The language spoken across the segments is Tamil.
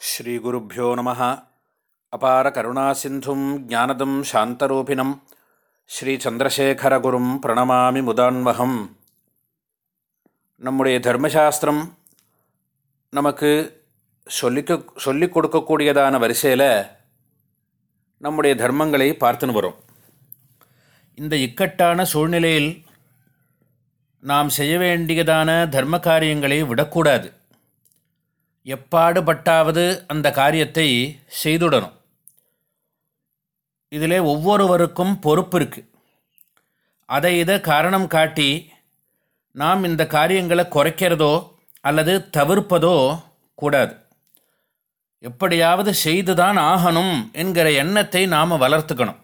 ஸ்ரீகுருப்போ நம அபார கருணாசிந்தும் ஜானதம் சாந்தரூபிணம். ஸ்ரீச்சந்திரசேகரகுரும் பிரணமாமி முதான்வகம். நம்முடைய தர்மசாஸ்திரம் நமக்கு சொல்லிக்க சொல்லிக் கொடுக்கக்கூடியதான வரிசையில் நம்முடைய தர்மங்களை பார்த்துன்னு வரும். இந்த இக்கட்டான சூழ்நிலையில் நாம் செய்ய வேண்டியதான தர்ம காரியங்களை விடக்கூடாது. எப்பாடுபட்டாவது அந்த காரியத்தை செய்துடணும். இதில் ஒவ்வொருவருக்கும் பொறுப்பு இருக்குது அதை இதை காரணம் காட்டி நாம் இந்த காரியங்களை குறைக்கிறதோ அல்லது தவிர்ப்பதோ கூடாது. எப்படியாவது செய்து தான் ஆகணும் என்கிற எண்ணத்தை நாம் வளர்த்துக்கணும்.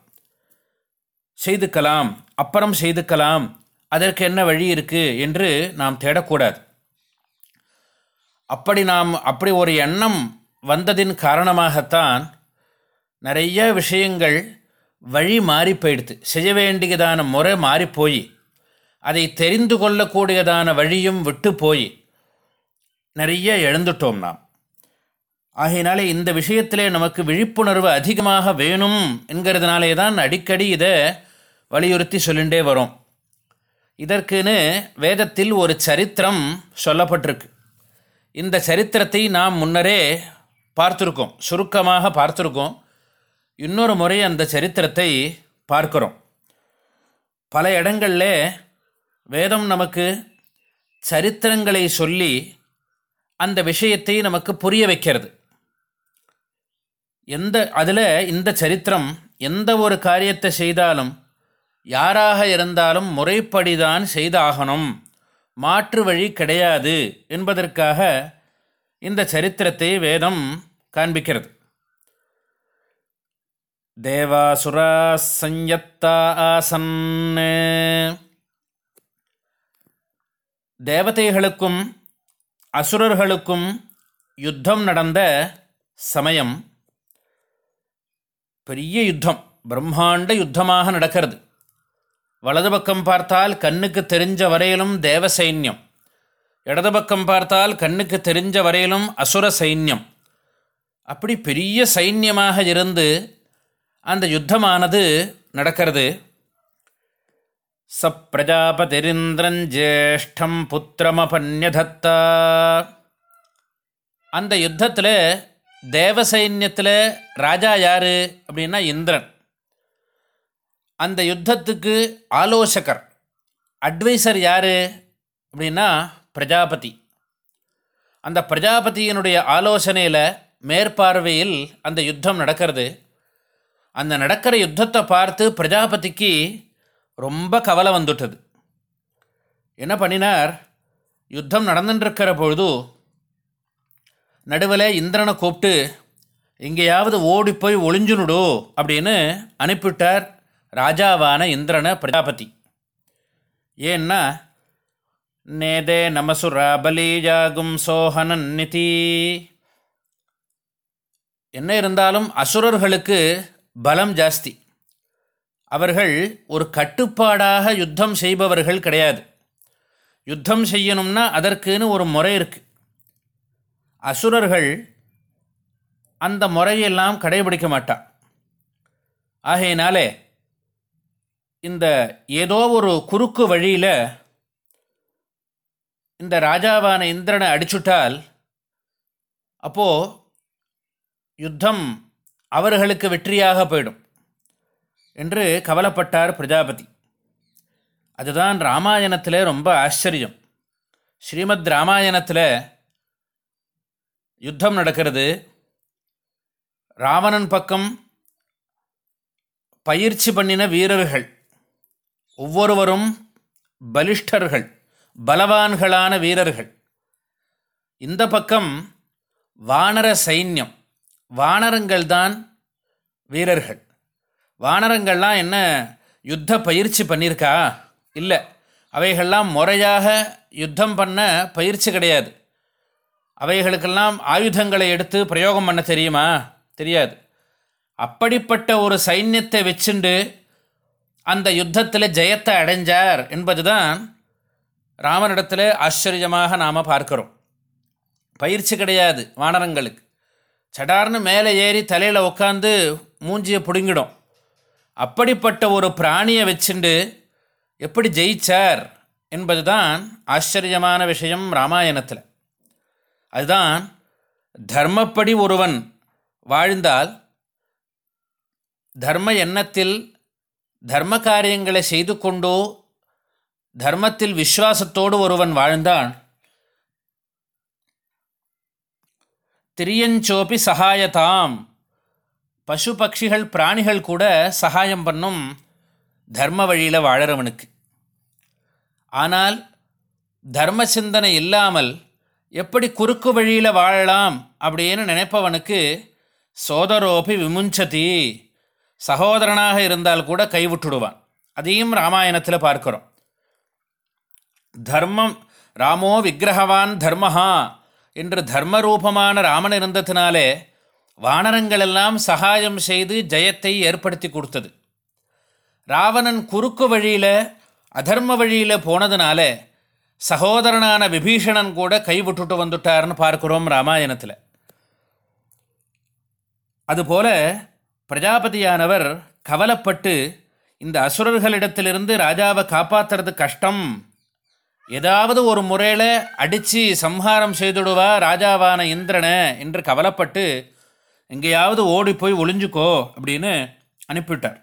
செய்துக்கலாம் அப்புறம் செய்துக்கலாம் அதற்கு என்ன வழி இருக்குது என்று நாம் தேடக்கூடாது. அப்படி நாம் அப்படி ஒரு எண்ணம் வந்ததின் காரணமாகத்தான் நிறைய விஷயங்கள் வழி மாறி போயிடுது. செய்ய வேண்டியதான முறை மாறி போய் அதை தெரிந்து கொள்ளக்கூடியதான வழியும் விட்டு போய் நிறைய எழுந்துட்டோம் நாம். ஆகையினாலே இந்த விஷயத்திலே நமக்கு விழிப்புணர்வு அதிகமாக வேணும் என்கிறதுனாலே தான் அடிக்கடி இதை வலியுறுத்தி சொல்லிகிட்டே வரும். இதற்குன்னு வேதத்தில் ஒரு சரித்திரம் சொல்லப்பட்டிருக்கு. இந்த சரித்திரத்தை நாம் முன்னரே பார்த்துருக்கோம். சுருக்கமாக பார்த்துருக்கோம். இன்னொரு முறை அந்த சரித்திரத்தை பார்க்குறோம். பல இடங்களில் வேதம் நமக்கு சரித்திரங்களை சொல்லி அந்த விஷயத்தை நமக்கு புரிய வைக்கிறது. எந்த அதில் இந்த சரித்திரம் எந்த ஒரு காரியத்தை செய்தாலும் யாராக இருந்தாலும் முறைப்படிதான் செய்தாகணும். மாற்று வழி கிடையாது என்பதற்காக இந்த சரித்திரத்தை வேதம் காண்பிக்கிறது. தேவாசுரா சஞ்சத்தா ஆசன் தேவதைகளுக்கும் அசுரர்களுக்கும் யுத்தம் நடந்த சமயம் பெரிய யுத்தம் பிரம்மாண்ட யுத்தமாக நடக்கிறது. வலது பக்கம் பார்த்தால் கண்ணுக்கு தெரிஞ்ச வரையிலும் தேவ சைன்யம். இடது பக்கம் பார்த்தால் கண்ணுக்கு தெரிஞ்ச வரையிலும் அசுர சைன்யம். அப்படி பெரிய சைன்யமாக இருந்து அந்த யுத்தமானது நடக்கிறது. ச பிரஜாபதிரிந்திரஞ்சேஷ்டம் புத்திரமபன்யதத்தா. அந்த யுத்தத்தில் தேவ சைன்யத்தில் ராஜா யார் அப்படின்னா இந்திரன். அந்த யுத்தத்துக்கு ஆலோசகர் அட்வைசர் யார் அப்படின்னா பிரஜாபதி. அந்த பிரஜாபதியினுடைய ஆலோசனையில் மேற்பார்வையில் அந்த யுத்தம் நடக்கிறது. அந்த நடக்கிற யுத்தத்தை பார்த்து பிரஜாபதிக்கு ரொம்ப கவலை வந்துட்டது. என்ன பண்ணினார்? யுத்தம் நடந்துட்டுருக்கிற பொழுது நடுவில் இந்திரனை கூப்பிட்டு எங்கேயாவது ஓடி போய் ஒளிஞ்சுனுடு அப்படின்னு அனுப்பிவிட்டார் ராஜாவான இந்திரன பிரஜாபதி. ஏன்னா நேதே நமசுரா பலிஜாகும் சோஹனன் நிதி. என்ன இருந்தாலும் அசுரர்களுக்கு பலம் ஜாஸ்தி. அவர்கள் ஒரு கட்டுப்பாடாக யுத்தம் செய்பவர்கள் கிடையாது. யுத்தம் செய்யணும்னா அதற்குன்னு ஒரு முறை இருக்குது அசுரர்கள் அந்த முறையெல்லாம் கடைபிடிக்க மாட்டான் ஆகையினாலே இந்த ஏதோ ஒரு குறுக்கு வழியில் இந்த ராஜாவான இந்திரனை அடிச்சுட்டால் அப்போது யுத்தம் அவர்களுக்கு வெற்றியாக போயிடும் என்று கவலைப்பட்டார் பிரஜாபதி. அதுதான் ராமாயணத்தில் ரொம்ப ஆச்சரியம். ஸ்ரீமத் ராமாயணத்தில் யுத்தம் நடக்கிறது. ராவணன் பக்கம் பயிற்சி பண்ணின வீரர்கள் ஒவ்வொருவரும் பலிஷ்டர்கள் பலவான்களான வீரர்கள். இந்த பக்கம் வானர சைன்யம் வானரங்கள் தான் வீரர்கள். வானரங்கள்லாம் என்ன? யுத்த பயிற்சி பண்ணியிருக்கா? இல்லை. அவைகள்லாம் முறையாக யுத்தம் பண்ண பயிற்சி கிடையாது. அவைகளுக்கெல்லாம் ஆயுதங்களை எடுத்து பிரயோகம் பண்ண தெரியுமா? தெரியாது. அப்படிப்பட்ட ஒரு சைன்யத்தை வச்சுண்டு அந்த யுத்தத்தில் ஜெயத்தை அடைஞ்சார் என்பது தான் ராமனிடத்தில் ஆச்சரியமாக நாம் பார்க்கிறோம். பயிற்சி கிடையாது வானரங்களுக்கு. சடார்னு மேலே ஏறி தலையில் உட்காந்து மூஞ்சியை பிடுங்கிடும். அப்படிப்பட்ட ஒரு பிராணியை வச்சுண்டு எப்படி ஜெயிச்சார் என்பது தான் ஆச்சரியமான விஷயம் ராமாயணத்தில். அதுதான் தர்மப்படி ஒருவன் வாழ்ந்தால் தர்ம எண்ணத்தில் தர்ம காரியங்களை செய்து கொண்டோ தர்மத்தில் விஸ்வாசத்தோடு ஒருவன் வாழ்ந்தான். திரியஞ்சோப்பி சகாயதாம். பசு பட்சிகள் பிராணிகள் கூட சகாயம் பண்ணும் தர்ம வழியில் வாழறவனுக்கு. ஆனால் தர்ம சிந்தனை இல்லாமல் எப்படி குறுக்கு வழியில் வாழலாம் அப்படின்னு நினைப்பவனுக்கு சோதரோபி விமுஞ்சதி. சகோதரனாக இருந்தால் கூட கைவிட்டுடுவான். அதையும் ராமாயணத்தில் பார்க்கிறோம். தர்மம் ராமோ விக்கிரகவான் தர்மஹா என்று தர்மரூபமான ராமன் இருந்ததினாலே வானரங்களெல்லாம் சகாயம் செய்து ஜெயத்தை ஏற்படுத்தி கொடுத்தது. ராவணன் குறுக்கு வழியில் அதர்ம வழியில் போனதுனால சகோதரனான விபீஷணன் கூட கைவிட்டுட்டு வந்துட்டார்னு பார்க்குறோம் ராமாயணத்தில். அதுபோல பிரஜாபதியானவர் கவலைப்பட்டு இந்த அசுரர்களிடத்திலிருந்து ராஜாவை காப்பாற்றுறது கஷ்டம். ஏதாவது ஒரு முறையில் அடித்து சம்ஹாரம் செய்துடுவா ராஜாவான இந்திரனை என்று கவலைப்பட்டு எங்கேயாவது ஓடி போய் ஒளிஞ்சுக்கோ அப்படின்னு அனுப்பிவிட்டார்.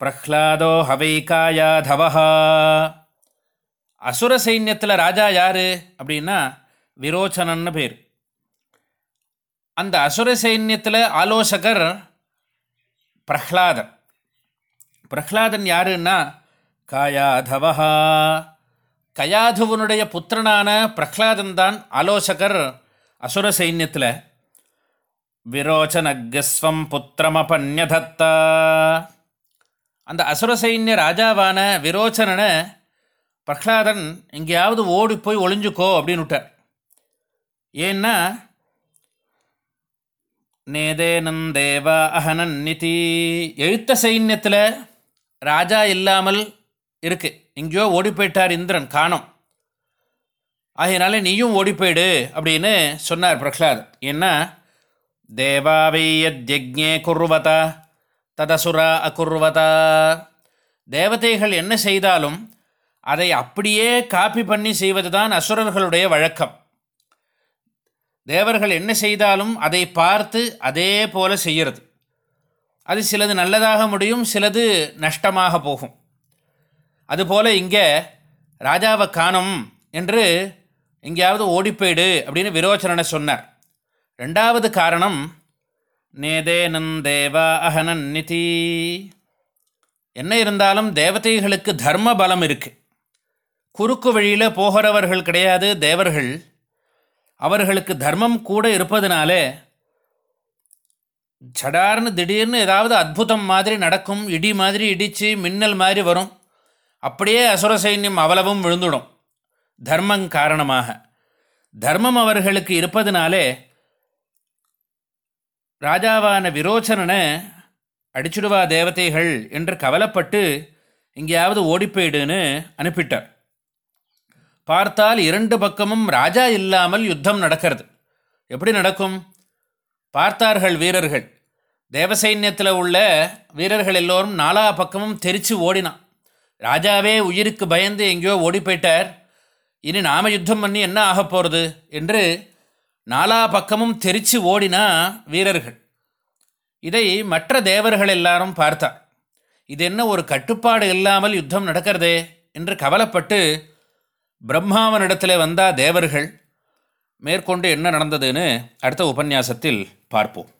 பிரஹ்லாதோ ஹவைகாயா தவஹா. அசுர சைன்யத்தில் ராஜா யார் அப்படின்னா விரோச்சனன்னு பேர். அந்த அசுர சைன்யத்தில் ஆலோசகர் பிரஹ்லாதன். பிரஹ்லாதன் யாருன்னா? காயாதவஹா கயாதுவனுடைய புத்திரனான பிரஹ்லாதன் தான் ஆலோசகர் அசுர சைன்யத்தில். விரோச்சனகஸ்வம் புத்திரமபன்யதத்தா. அந்த அசுர சைன்ய ராஜாவான விரோச்சனனை பிரஹ்லாதன் எங்கேயாவது ஓடி போய் ஒளிஞ்சுக்கோ அப்படின்னு விட்டார் ஏன்னா நேதேனம் தேவா அஹனன் நிதி. எழுத்த சைன்யத்தில் ராஜா இல்லாமல் இருக்கு. எங்கேயோ ஓடி போயிட்டார் இந்திரன் காணோம். ஆகையினால நீயும் ஓடி போயிடு அப்படின்னு சொன்னார் பிரஹ்லாத். ஏன்னா தேவாவை யஜ்ஞே குர்வதா ததசுரா அகுர்வதா. தேவதைகள் என்ன செய்தாலும் அதை அப்படியே காப்பி பண்ணி செய்வது தான் அசுரர்களுடைய வழக்கம். தேவர்கள் என்ன செய்தாலும் அதை பார்த்து அதே போல செய்கிறது. அது சிலது நல்லதாக முடியும் சிலது நஷ்டமாக போகும். அதுபோல் இங்கே ராஜாவை காணும் என்று எங்கேயாவது ஓடிப்போயிடு அப்படின்னு விரோச்சனனை சொன்னார். ரெண்டாவது காரணம் நேதேனன் தேவா அஹனன் நிதி. என்ன இருந்தாலும் தேவதைகளுக்கு தர்ம பலம் இருக்குது குறுக்கு வழியில் போகிறவர்கள் கிடையாது தேவர்கள் அவர்களுக்கு தர்மம் கூட இருப்பதனாலே சடார்னு திடீர்னு ஏதாவது அற்புதம் மாதிரி நடக்கும் இடி மாதிரி இடித்து மின்னல் மாதிரி வரும். அப்படியே அசுர சைன்யம் அவ்வளவும் விழுந்துடும். தர்மம் காரணமாக. தர்மம் அவர்களுக்கு இருப்பதனாலே ராஜாவான விரோச்சனனை அடிச்சுடுவா தேவதைகள் என்று கவலைப்பட்டு எங்கேயாவது ஓடிப்போயிடுன்னு அனுப்பிட்டார். பார்த்தால் இரண்டு பக்கமும் ராஜா இல்லாமல் யுத்தம் நடக்கிறது. எப்படி நடக்கும்? பார்த்தார்கள் வீரர்கள். தேவசைன்யத்தில் உள்ள வீரர்கள் எல்லோரும் நாலா பக்கமும் தெரித்து ஓடினான் ராஜாவே உயிருக்கு பயந்து எங்கேயோ ஓடி போயிட்டார். இனி நாம யுத்தம் பண்ணி என்ன ஆக போகிறது என்று நாலா பக்கமும் தெரித்து ஓடினா வீரர்கள். இதை மற்ற தேவர்கள் எல்லாரும் பார்த்தார். இது என்ன ஒரு கட்டுப்பாடு இல்லாமல் யுத்தம் நடக்கிறதே? என்று கவலைப்பட்டு பிரம்மாவனிடத்தில் வந்தால் தேவர்கள் மேற்கொண்டு என்ன நடந்ததுன்னு அடுத்த உபன்யாசத்தில் பார்ப்போம்.